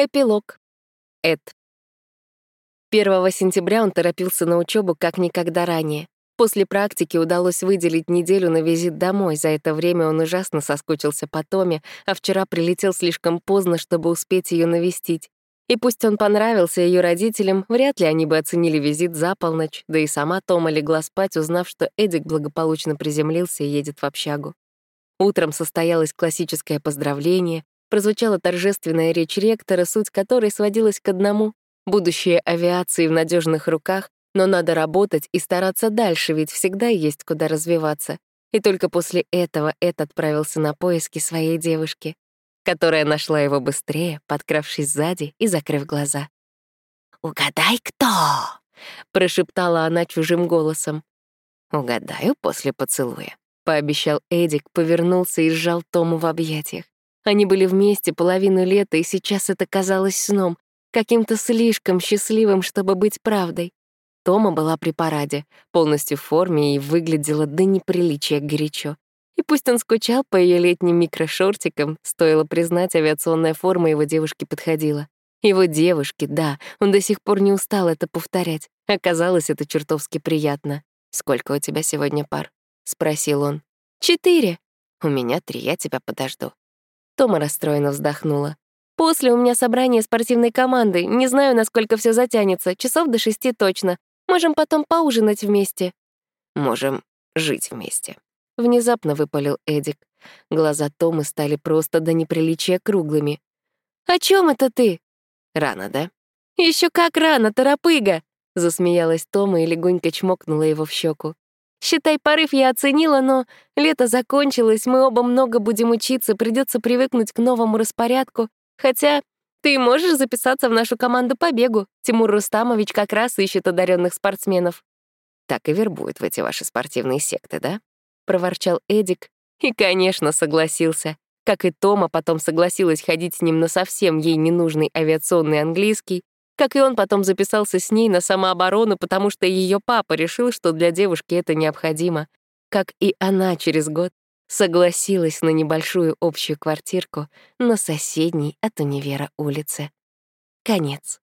Эпилог. Эд. 1 сентября он торопился на учебу как никогда ранее. После практики удалось выделить неделю на визит домой. За это время он ужасно соскучился по Томе, а вчера прилетел слишком поздно, чтобы успеть ее навестить. И пусть он понравился ее родителям, вряд ли они бы оценили визит за полночь, да и сама Тома легла спать, узнав, что Эдик благополучно приземлился и едет в общагу. Утром состоялось классическое поздравление, прозвучала торжественная речь ректора, суть которой сводилась к одному — будущее авиации в надежных руках, но надо работать и стараться дальше, ведь всегда есть куда развиваться. И только после этого Эд отправился на поиски своей девушки, которая нашла его быстрее, подкравшись сзади и закрыв глаза. «Угадай, кто?» — прошептала она чужим голосом. «Угадаю после поцелуя», — пообещал Эдик, повернулся и сжал Тому в объятиях. Они были вместе половину лета, и сейчас это казалось сном, каким-то слишком счастливым, чтобы быть правдой. Тома была при параде, полностью в форме и выглядела до неприличия горячо. И пусть он скучал по ее летним микрошортикам, стоило признать, авиационная форма его девушки подходила. Его девушки, да, он до сих пор не устал это повторять. Оказалось, это чертовски приятно. «Сколько у тебя сегодня пар?» — спросил он. «Четыре». «У меня три, я тебя подожду». Тома расстроенно вздохнула. «После у меня собрание спортивной команды. Не знаю, насколько все затянется. Часов до шести точно. Можем потом поужинать вместе». «Можем жить вместе», — внезапно выпалил Эдик. Глаза Томы стали просто до неприличия круглыми. «О чем это ты?» «Рано, да?» Еще как рано, торопыга!» — засмеялась Тома и легонько чмокнула его в щеку. Считай, порыв я оценила, но лето закончилось, мы оба много будем учиться, придется привыкнуть к новому распорядку. Хотя ты можешь записаться в нашу команду по бегу. Тимур Рустамович как раз ищет одаренных спортсменов. Так и вербует в эти ваши спортивные секты, да? проворчал Эдик и, конечно, согласился. Как и Тома потом согласилась ходить с ним на совсем ей ненужный авиационный английский, как и он потом записался с ней на самооборону, потому что ее папа решил, что для девушки это необходимо. Как и она через год согласилась на небольшую общую квартирку на соседней от универа улице. Конец.